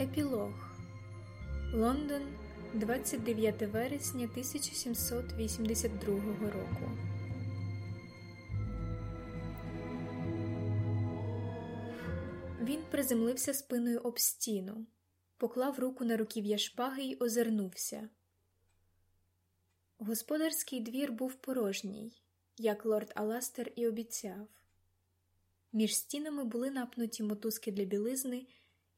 Епілог Лондон, 29 вересня 1782 року. Він приземлився спиною об стіну, поклав руку на руків'я шпаги й озирнувся. Господарський двір був порожній, як лорд Аластер і обіцяв. Між стінами були напнуті мотузки для білизни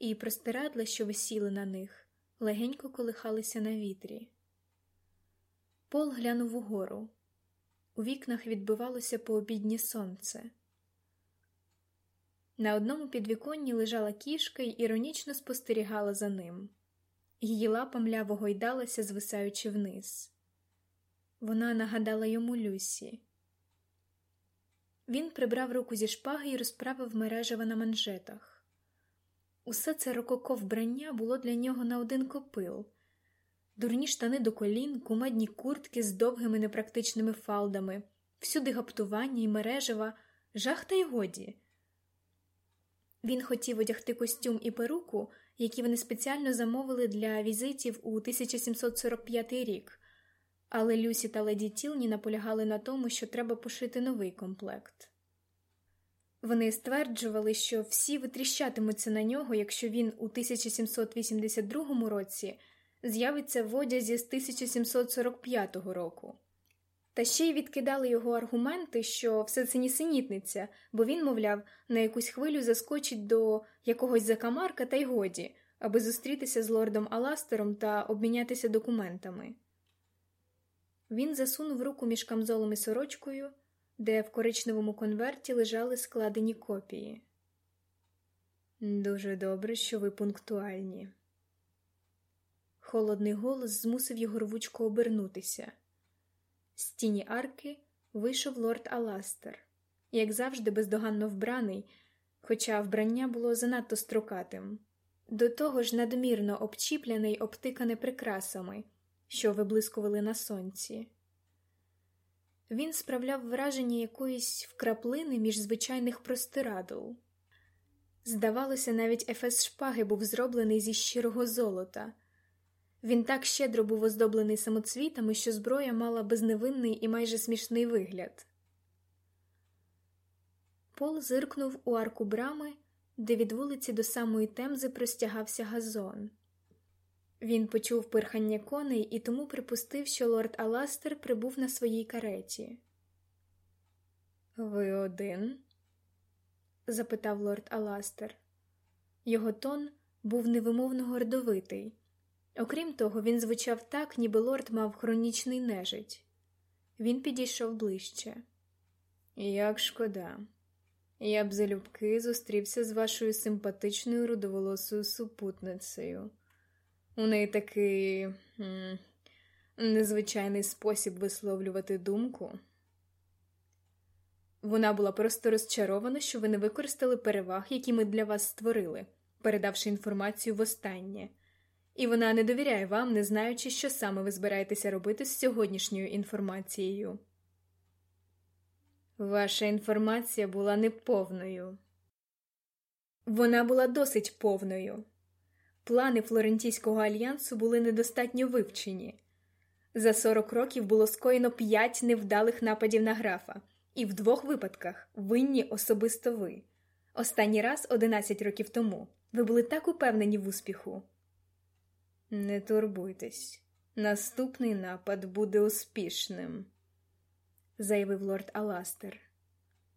і простирадла, що висіли на них, легенько колихалися на вітрі. Пол глянув угору. У вікнах відбивалося пообіднє сонце. На одному підвіконні лежала кішка й іронічно спостерігала за ним. Її лапа мляво гойдалася, звисаючи вниз. Вона нагадала йому Люсі. Він прибрав руку зі шпаги і розправив мережева на манжетах. Усе це рококо вбрання було для нього на один копил, дурні штани до колін, кумедні куртки з довгими непрактичними фалдами, всюди гаптування і мережева, жах та й годі. Він хотів одягти костюм і перуку, які вони спеціально замовили для візитів у 1745 рік, але Люсі та леді Тілні наполягали на тому, що треба пошити новий комплект. Вони стверджували, що всі витріщатимуться на нього, якщо він у 1782 році з'явиться в одязі з 1745 року. Та ще й відкидали його аргументи, що все це нісенітниця, бо він, мовляв, на якусь хвилю заскочить до якогось закамарка та й годі, аби зустрітися з лордом Аластером та обмінятися документами. Він засунув руку між камзолом і сорочкою де в коричневому конверті лежали складені копії. Дуже добре, що ви пунктуальні. Холодний голос змусив його рвучко обернутися. З тіні арки вийшов лорд Аластер, як завжди, бездоганно вбраний, хоча вбрання було занадто строкатим, до того ж надмірно обчіпляне й обтикане прикрасами, що виблискували на сонці. Він справляв враження якоїсь вкраплини між звичайних простирадл. Здавалося, навіть ефес шпаги був зроблений зі щирого золота. Він так щедро був оздоблений самоцвітами, що зброя мала безневинний і майже смішний вигляд. Пол зиркнув у арку брами, де від вулиці до самої темзи простягався газон. Він почув пирхання коней і тому припустив, що лорд Аластер прибув на своїй кареті. Ви один? запитав лорд Аластер. Його тон був невимовно гордовитий. Окрім того, він звучав так, ніби лорд мав хронічний нежить. Він підійшов ближче. Як шкода, я б залюбки зустрівся з вашою симпатичною рудоволосою супутницею. У неї такий незвичайний спосіб висловлювати думку. Вона була просто розчарована, що ви не використали переваг, які ми для вас створили, передавши інформацію востаннє, і вона не довіряє вам, не знаючи, що саме ви збираєтеся робити з сьогоднішньою інформацією. Ваша інформація була неповною. Вона була досить повною. Плани Флорентійського альянсу були недостатньо вивчені. За 40 років було скоєно 5 невдалих нападів на графа, і в двох випадках винні особисто ви. Останній раз 11 років тому. Ви були так упевнені в успіху. Не турбуйтесь, наступний напад буде успішним, заявив лорд Аластер.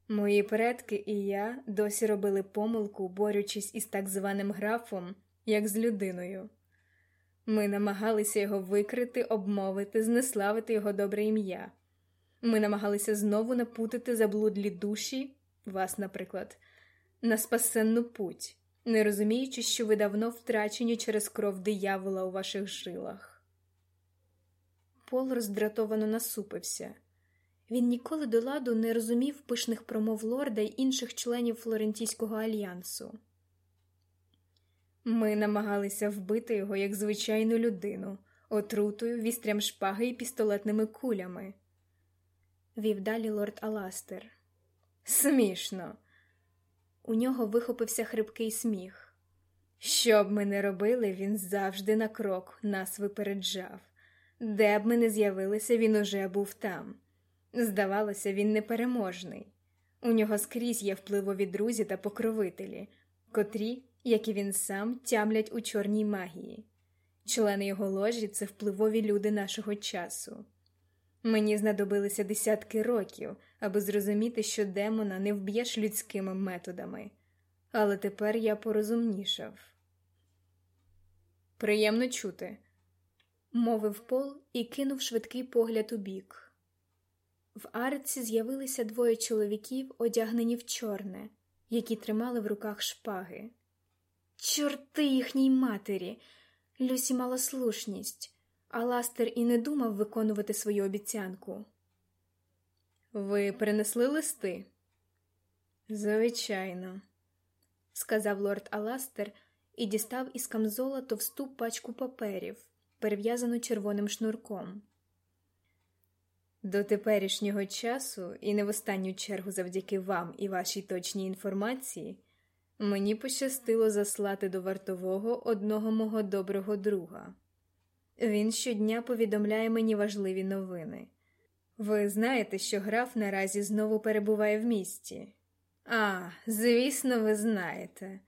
Мої предки і я досі робили помилку, борючись із так званим графом як з людиною. Ми намагалися його викрити, обмовити, знеславити його добре ім'я. Ми намагалися знову напутати заблудлі душі, вас, наприклад, на спасенну путь, не розуміючи, що ви давно втрачені через кров диявола у ваших жилах. Пол роздратовано насупився. Він ніколи до ладу не розумів пишних промов лорда й інших членів Флорентійського альянсу. Ми намагалися вбити його як звичайну людину, отрутою, вістрям шпаги і пістолетними кулями. Вів далі лорд Аластер. Смішно. У нього вихопився хрипкий сміх. Що б ми не робили, він завжди на крок нас випереджав. Де б ми не з'явилися, він уже був там. Здавалося, він непереможний. У нього скрізь є впливові друзі та покровителі, котрі, як і він сам, тямлять у чорній магії. Члени його ложі це впливові люди нашого часу. Мені знадобилися десятки років, аби зрозуміти, що демона не вб'єш людськими методами, але тепер я порозумнішав. Приємно чути, мовив Пол і кинув швидкий погляд у бік. В арці з'явилися двоє чоловіків, одягнені в чорне, які тримали в руках шпаги. Чорти їхній матері! Люсі мала слушність, а Ластер і не думав виконувати свою обіцянку. Ви принесли листи? Звичайно, сказав лорд Аластер і дістав із камзола товсту пачку паперів, перев'язану червоним шнурком. До теперішнього часу, і не в останню чергу завдяки вам і вашій точній інформації, мені пощастило заслати до вартового одного мого доброго друга. Він щодня повідомляє мені важливі новини. Ви знаєте, що граф наразі знову перебуває в місті? А, звісно, ви знаєте.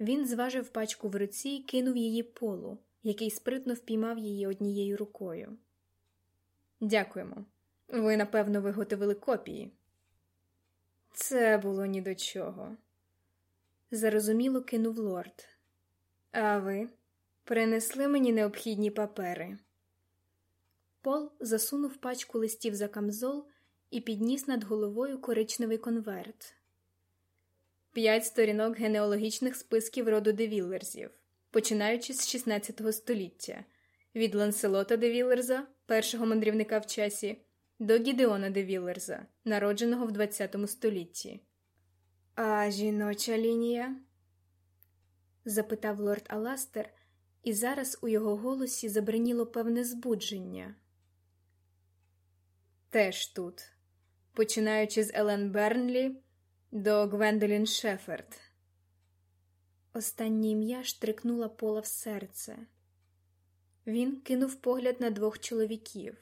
Він зважив пачку в руці і кинув її полу, який спритно впіймав її однією рукою. Дякуємо. Ви, напевно, виготовили копії. Це було ні до чого. Зарозуміло кинув лорд. А ви принесли мені необхідні папери. Пол засунув пачку листів за камзол і підніс над головою коричневий конверт. П'ять сторінок генеалогічних списків роду девіллерзів, починаючи з 16 століття, від Ланселота Девіллерза, першого мандрівника в часі, до Гідеона Девіллерза, народженого в 20 столітті. А жіноча лінія? запитав лорд Аластер, і зараз у його голосі забриніло певне збудження. Теж тут, починаючи з Елен Бернлі до Гвендолін Шеферд. Останнє ім'я штрикнула пола в серце. Він кинув погляд на двох чоловіків.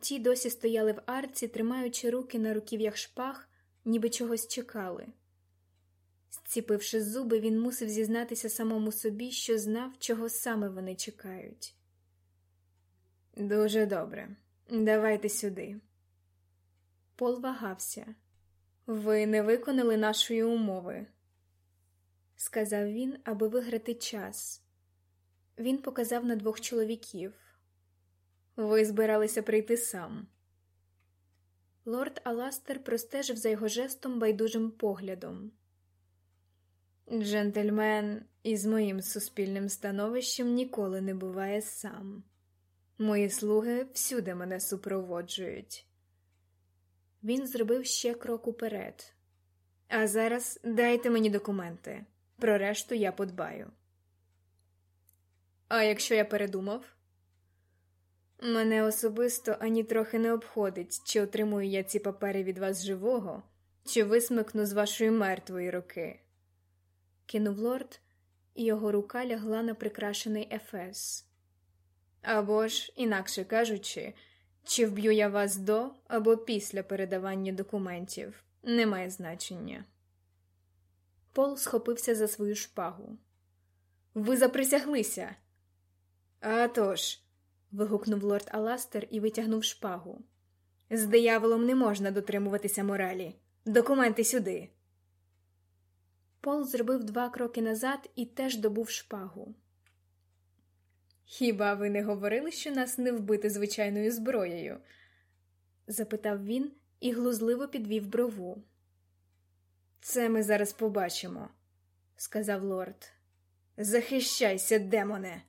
Ті досі стояли в арці, тримаючи руки на руків'ях шпаг, ніби чогось чекали. Зціпивши зуби, він мусив зізнатися самому собі, що знав, чого саме вони чекають. Дуже добре, давайте сюди. Пол вагався. Ви не виконали нашої умови, сказав він, аби виграти час. Він показав на двох чоловіків. Ви збиралися прийти сам. Лорд Аластер простежив за його жестом байдужим поглядом. Джентльмен із моїм суспільним становищем ніколи не буває сам. Мої слуги всюди мене супроводжують. Він зробив ще крок уперед. А зараз дайте мені документи. Про решту я подбаю. А якщо я передумав? Мене особисто ані трохи не обходить, чи отримую я ці папери від вас живого, чи висмикну з вашої мертвої руки. Кинув лорд, і його рука лягла на прикрашений ефес. Або ж, інакше кажучи, чи вб'ю я вас до або після передавання документів, не має значення. Пол схопився за свою шпагу. Ви заприсяглися. «А тож», – вигукнув лорд Аластер і витягнув шпагу. З дияволом не можна дотримуватися моралі. Документи сюди. Пол зробив два кроки назад і теж добув шпагу. Хіба ви не говорили, що нас не вбити звичайною зброєю? запитав він і глузливо підвів брову. Це ми зараз побачимо, сказав лорд. Захищайся, демоне.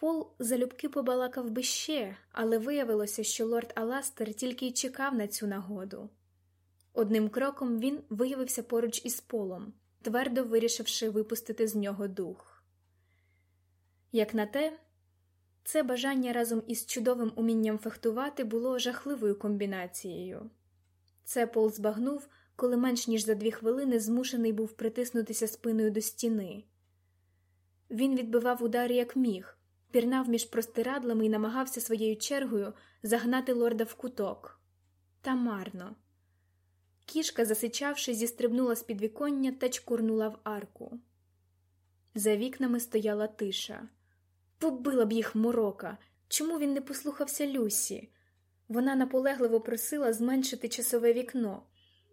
Пол залюбки побалакав би ще, але виявилося, що лорд Аластер тільки й чекав на цю нагоду. Одним кроком він виявився поруч із полом, твердо вирішивши випустити з нього дух. Як на те, це бажання разом із чудовим умінням фехтувати було жахливою комбінацією. Це Пол збагнув, коли менш ніж за дві хвилини змушений був притиснутися спиною до стіни. Він відбивав удари як міг, пірнав між простирадлами і намагався своєю чергою загнати лорда в куток. Та марно. Кішка, засичавши, зістрибнула з підвіконня та чкурнула в арку. За вікнами стояла тиша. Побила б їх морока. Чому він не послухався Люсі? Вона наполегливо просила зменшити часове вікно.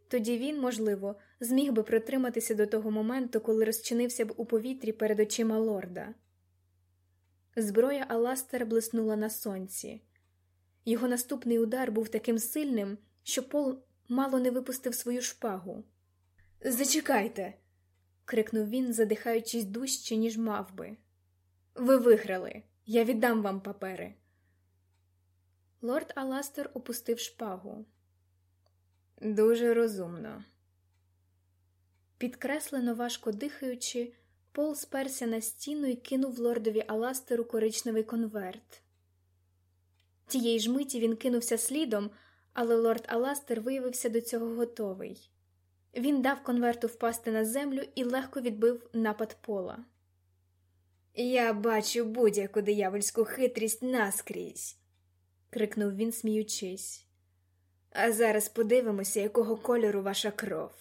Тоді він, можливо, зміг би протриматися до того моменту, коли розчинився б у повітрі перед очима лорда. Зброя Аластера блиснула на сонці. Його наступний удар був таким сильним, що Пол мало не випустив свою шпагу. Зачекайте. крикнув він, задихаючись дужче, ніж мав би. Ви виграли. Я віддам вам папери. Лорд Аластер опустив шпагу. Дуже розумно. Підкреслено важко дихаючи, Пол сперся на стіну і кинув лордові Аластеру коричневий конверт. Тієї ж миті він кинувся слідом, але лорд Аластер виявився до цього готовий. Він дав конверту впасти на землю і легко відбив напад пола. Я бачу будь-яку диявольську хитрість наскрізь, крикнув він, сміючись. А зараз подивимося, якого кольору ваша кров.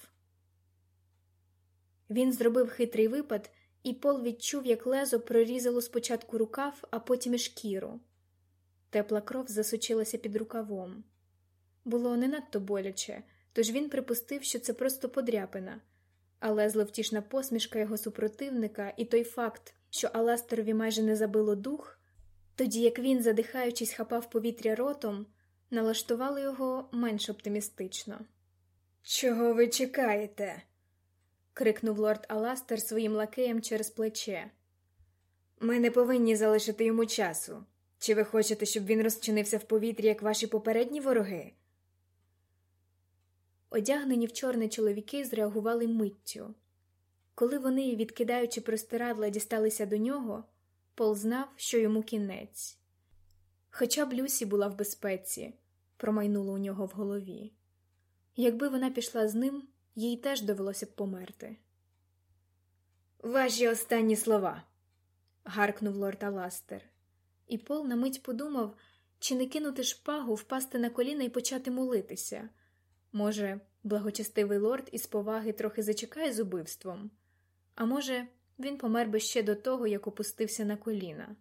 Він зробив хитрий випад, і Пол відчув, як лезо прорізало спочатку рукав, а потім і шкіру. Тепла кров засучилася під рукавом. Було не надто боляче, тож він припустив, що це просто подряпина, але зловтішна посмішка його супротивника і той факт, що Аластерові майже не забило дух, тоді як він, задихаючись, хапав повітря ротом, налаштували його менш оптимістично. Чого ви чекаєте? Крикнув лорд Аластер своїм лакеєм через плече. Ми не повинні залишити йому часу. Чи ви хочете, щоб він розчинився в повітрі, як ваші попередні вороги? Одягнені в чорне чоловіки зреагували миттю. Коли вони, відкидаючи простирадла, дісталися до нього, Пол знав, що йому кінець. Хоча б Люсі була в безпеці, промайнуло у нього в голові. Якби вона пішла з ним, їй теж довелося б померти. Ваші останні слова. гаркнув лорд Аластер, і Пол на мить подумав, чи не кинути шпагу, впасти на коліна і почати молитися. Може, благочестивий лорд із поваги трохи зачекає з убивством, а може, він помер би ще до того, як опустився на коліна.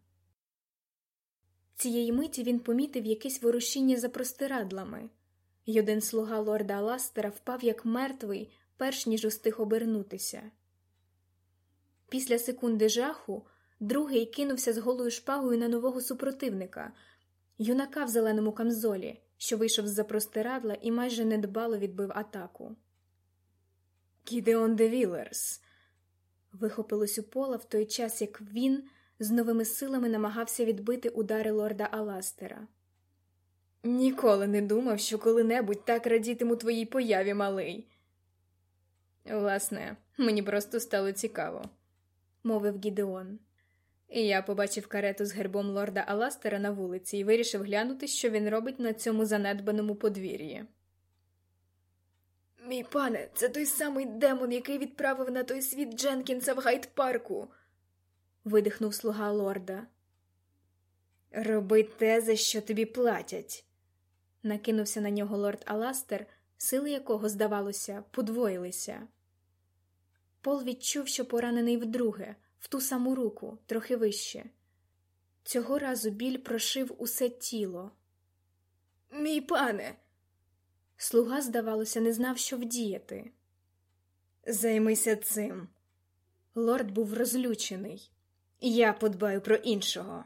Цієї миті він помітив якесь ворушіння за простирадлами, й один слуга лорда Аластера впав як мертвий, перш ніж устиг обернутися. Після секунди жаху другий кинувся з голою шпагою на нового супротивника, юнака в зеленому камзолі, що вийшов з за простирадла і майже недбало відбив атаку. Кідеон де Вілерс. вихопилось у пола в той час, як він з новими силами намагався відбити удари лорда Аластера. Ніколи не думав, що коли-небудь так радітиму твоїй появі, малий. Власне, мені просто стало цікаво, мовив Гідеон. І я побачив карету з гербом лорда Аластера на вулиці і вирішив глянути, що він робить на цьому занедбаному подвір'ї. Мій пане, це той самий демон, який відправив на той світ Дженкінса в гайд парку видихнув слуга лорда. Роби те, за що тобі платять, накинувся на нього лорд Аластер, сили якого, здавалося, подвоїлися. Пол відчув, що поранений вдруге, в ту саму руку, трохи вище. Цього разу біль прошив усе тіло. Мій пане. Слуга, здавалося, не знав, що вдіяти. Займися цим. Лорд був розлючений. Я подбаю про іншого.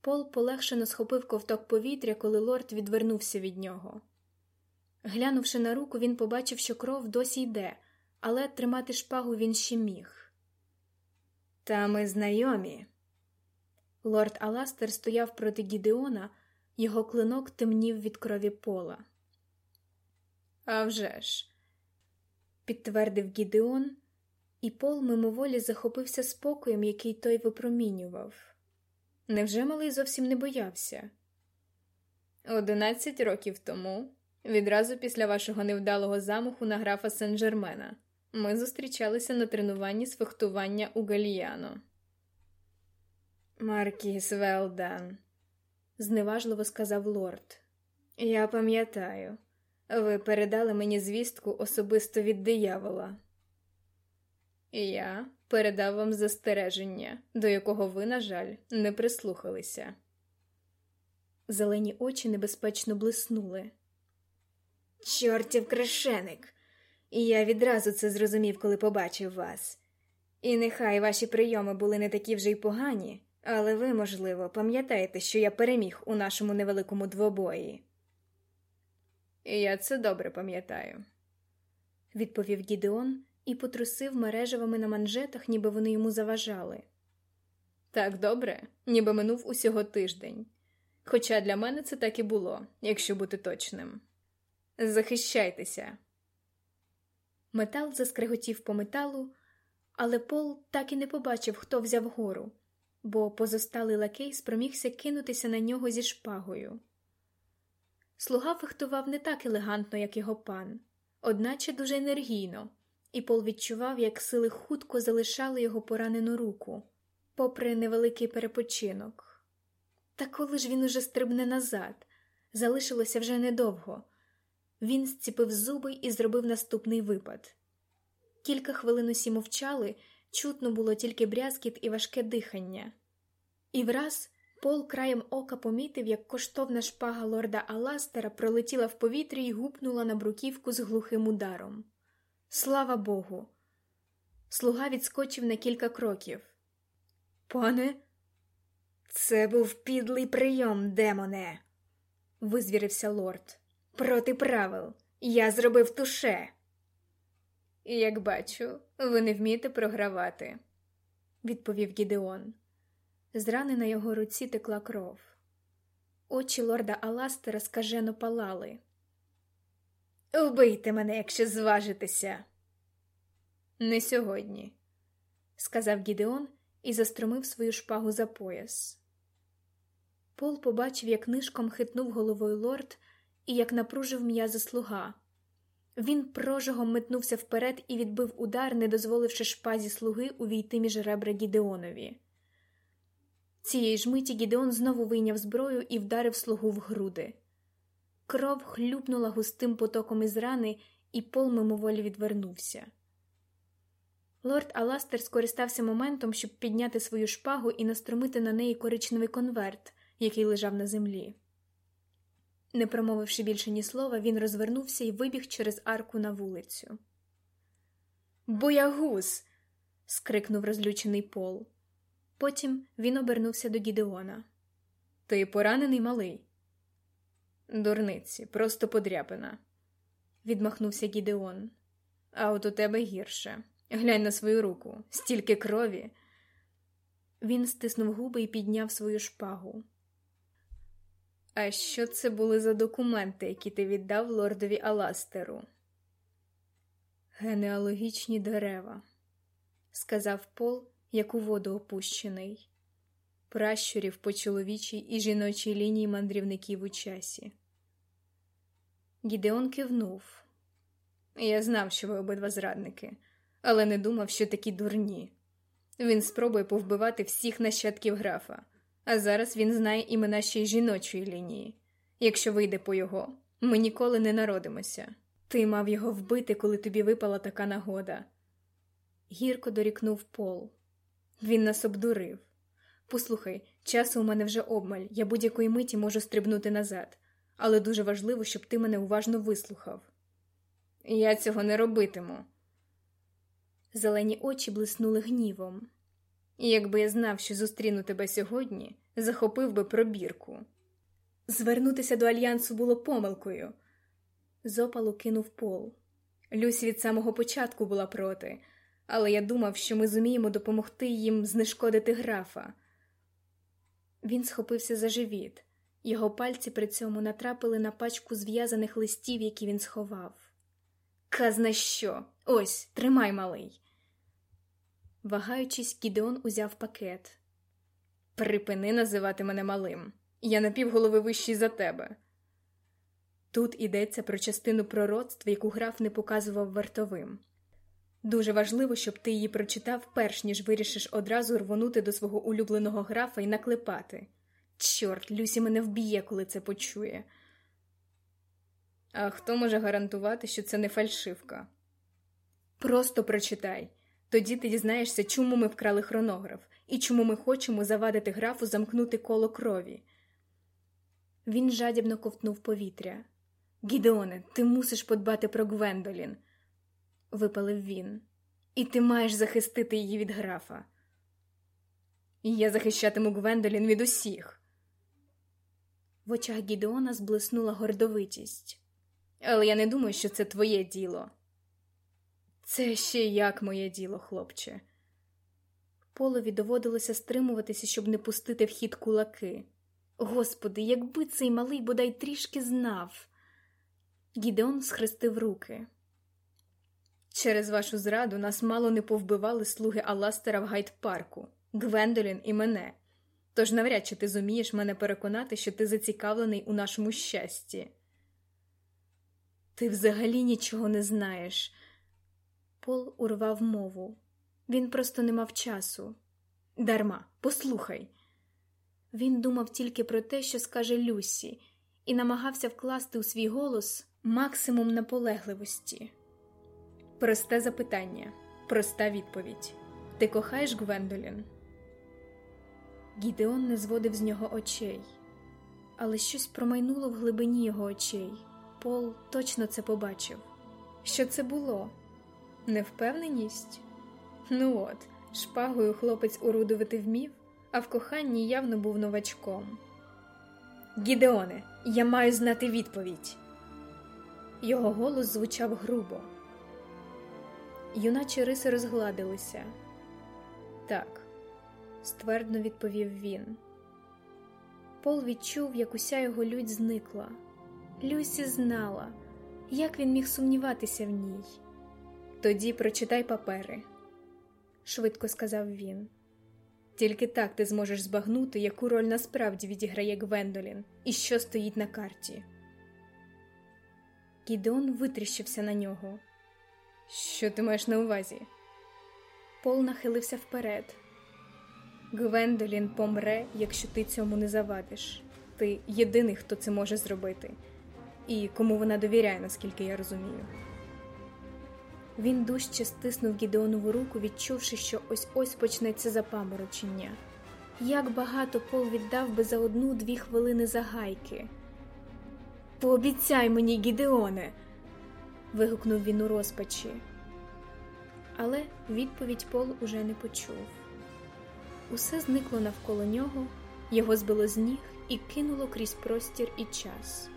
Пол полегшено схопив ковток повітря, коли лорд відвернувся від нього. Глянувши на руку, він побачив, що кров досі йде, але тримати шпагу він ще міг. Та ми знайомі. Лорд Аластер стояв проти Гідеона, його клинок темнів від крові пола. «А вже ж», – підтвердив Гідеон, і Пол мимоволі захопився спокоєм, який той випромінював. Невже малий зовсім не боявся? Одинадцять років тому Відразу після вашого невдалого замаху на графа Сен-Жермена ми зустрічалися на тренуванні з фехтування у Гальяно. Маркіс Велдан, зневажливо сказав лорд. Я пам'ятаю, ви передали мені звістку особисто від диявола. Я передав вам застереження, до якого ви, на жаль, не прислухалися. Зелені очі небезпечно блиснули. Чортів крещеник! І я відразу це зрозумів, коли побачив вас. І нехай ваші прийоми були не такі вже й погані, але ви, можливо, пам'ятаєте, що я переміг у нашому невеликому двобої. І я це добре пам'ятаю, відповів Гідеон і потрусив мережевими на манжетах, ніби вони йому заважали. Так добре, ніби минув усього тиждень. Хоча для мене це так і було, якщо бути точним. Захищайтеся. Метал заскреготів по металу, але Пол так і не побачив, хто взяв гору, бо позосталий лакей спромігся кинутися на нього зі шпагою. Слуга фехтував не так елегантно, як його пан, одначе дуже енергійно, і Пол відчував, як сили хутко залишали його поранену руку, попри невеликий перепочинок. Та коли ж він уже стрибне назад, залишилося вже недовго. Він зціпив зуби і зробив наступний випад. Кілька хвилин усі мовчали, чутно було тільки брязкіт і важке дихання. І враз Пол краєм ока помітив, як коштовна шпага лорда Аластера пролетіла в повітрі і гупнула на бруківку з глухим ударом. Слава Богу! Слуга відскочив на кілька кроків. Пане, це був підлий прийом, демоне, визвірився лорд. Проти правил. Я зробив туше. Як бачу, ви не вмієте програвати, відповів Гідеон. З рани на його руці текла кров. Очі лорда Аластера скажено палали. Вбийте мене, якщо зважитеся. Не сьогодні, сказав Гідеон і застромив свою шпагу за пояс. Пол побачив, як нишком хитнув головою лорд і як напружив м'язи слуга. Він прожогом метнувся вперед і відбив удар, не дозволивши шпазі слуги увійти між ребра Гідеонові. Цієї ж миті Гідеон знову вийняв зброю і вдарив слугу в груди. Кров хлюпнула густим потоком із рани, і пол мимоволі відвернувся. Лорд Аластер скористався моментом, щоб підняти свою шпагу і настромити на неї коричневий конверт, який лежав на землі. Не промовивши більше ні слова, він розвернувся і вибіг через арку на вулицю. Боягуз. скрикнув розлючений Пол. Потім він обернувся до Гідеона. Ти поранений малий? Дурниці, просто подряпина, відмахнувся Гідеон. А от у тебе гірше. Глянь на свою руку, стільки крові. Він стиснув губи і підняв свою шпагу. А що це були за документи, які ти віддав лордові Аластеру? Генеалогічні дерева, сказав Пол, як у воду опущений, пращурів по чоловічій і жіночій лінії мандрівників у часі. Гідеон кивнув. Я знав, що ви обидва зрадники, але не думав, що такі дурні. Він спробує повбивати всіх нащадків графа а зараз він знає імена ще й жіночої лінії. Якщо вийде по його, ми ніколи не народимося. Ти мав його вбити, коли тобі випала така нагода. Гірко дорікнув Пол. Він нас обдурив. Послухай, часу у мене вже обмаль, я будь-якої миті можу стрибнути назад, але дуже важливо, щоб ти мене уважно вислухав. Я цього не робитиму. Зелені очі блиснули гнівом. Якби я знав, що зустріну тебе сьогодні, захопив би пробірку. Звернутися до альянсу було помилкою. Зопалу кинув пол. Люсь від самого початку була проти, але я думав, що ми зуміємо допомогти їм знешкодити графа. Він схопився за живіт, його пальці при цьому натрапили на пачку зв'язаних листів, які він сховав. Казна що? Ось, тримай, малий. Вагаючись, Гідеон узяв пакет. Припини називати мене малим. Я напівголови вищий за тебе. Тут йдеться про частину пророцтва, яку граф не показував вартовим. Дуже важливо, щоб ти її прочитав, перш ніж вирішиш одразу рвонути до свого улюбленого графа і наклепати. Чорт, Люсі мене вб'є, коли це почує. А хто може гарантувати, що це не фальшивка? Просто прочитай. Тоді ти дізнаєшся, чому ми вкрали хронограф і чому ми хочемо завадити графу замкнути коло крові. Він жадібно ковтнув повітря. Гідеоне, ти мусиш подбати про Гвендолін, випалив він, і ти маєш захистити її від графа. Я захищатиму Гвендолін від усіх. В очах Гідеона зблиснула гордовитість. Але я не думаю, що це твоє діло. Це ще як моє діло, хлопче. Полові доводилося стримуватися, щоб не пустити в хід кулаки. Господи, якби цей малий бодай трішки знав. Гідеон схрестив руки. Через вашу зраду нас мало не повбивали слуги Аластера в гайд-парку, Гвендолін і мене. Тож навряд чи ти зумієш мене переконати, що ти зацікавлений у нашому щасті. Ти взагалі нічого не знаєш. Пол урвав мову. Він просто не мав часу. Дарма, послухай. Він думав тільки про те, що скаже Люсі, і намагався вкласти у свій голос максимум наполегливості. Просте запитання, проста відповідь. Ти кохаєш Гвендолін? Гідеон не зводив з нього очей, але щось промайнуло в глибині його очей. Пол точно це побачив. Що це було? Невпевненість? Ну от, шпагою хлопець урудувати вмів, а в коханні явно був новачком. Гідеоне, я маю знати відповідь. Його голос звучав грубо. Юначі риси розгладилися. Так, ствердно відповів він. Пол відчув, як уся його лють зникла. Люсі знала, як він міг сумніватися в ній. Тоді прочитай папери, швидко сказав він. Тільки так ти зможеш збагнути, яку роль насправді відіграє Гвендолін і що стоїть на карті. Гідеон витріщився на нього. Що ти маєш на увазі? Пол нахилився вперед. Гвендолін помре, якщо ти цьому не завадиш. Ти єдиний, хто це може зробити, і кому вона довіряє, наскільки я розумію. Він дужче стиснув Гідеонову руку, відчувши, що ось ось почнеться запаморочення. Як багато Пол віддав би за одну-дві хвилини загайки. Пообіцяй мені, Гідеоне. вигукнув він у розпачі. Але відповідь Пол уже не почув. Усе зникло навколо нього, його збило з ніг і кинуло крізь простір і час.